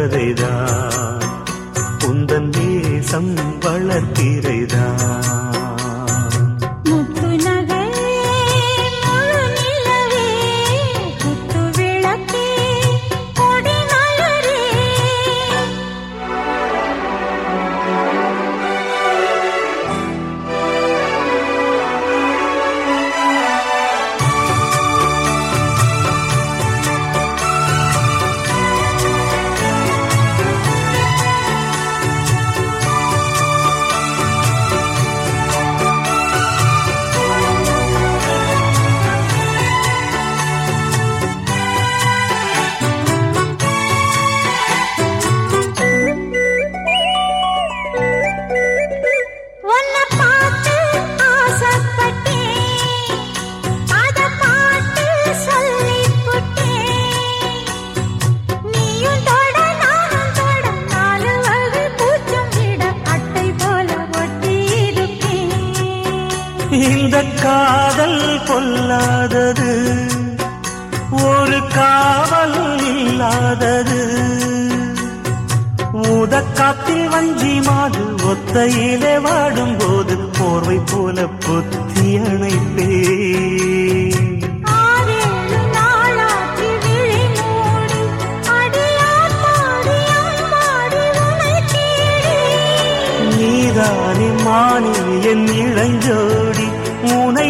தொடர்கதைதான் உந்தன் தேசம் வளர்த்திரைதான். பொல்லாதது ஒரு காவல் இல்லாதது. ஊதக்காத்தில் வஞ்சி மாது ஒத்தையிலே வாடும்போது போர்வை போல பொத்தி அணைப்பே நீதானே மானி என் இளஞ்சோடி உனை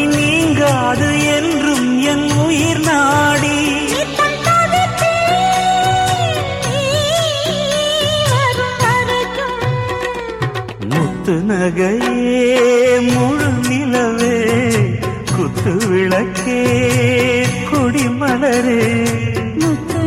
நீங்காது என்றும் என் உயிர் நாடி. முத்து நகையே முழு நிலவே குத்து விளக்கே கொடி மலரே. முத்து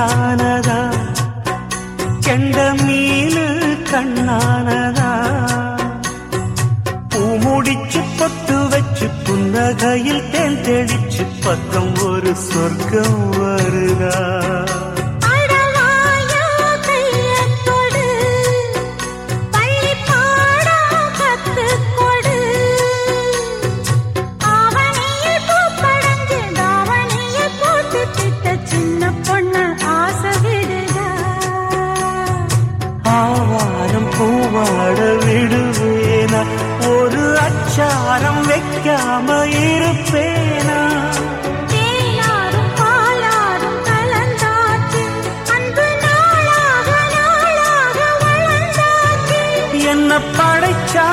கண்ணானதா? கெண்ட மீனு கண்ணானதா? பூ முடிச்சு பொட்டு வச்சு புன்னகையில் தேன் தெளிச்சு பக்கம் ஒரு சொர்க்கம் வருதா? ஆவாரம் பூவாட விடுவேனா? ஒரு அச்சாரம் வைக்காம இருப்பேனா? என்ன படைச்சா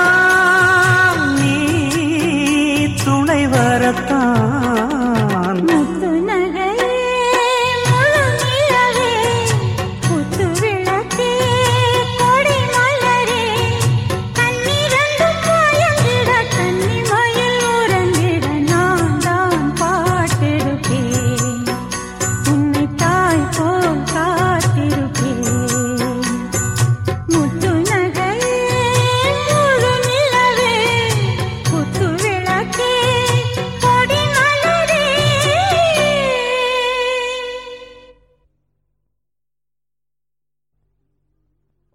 நீ துணை வரத்தான்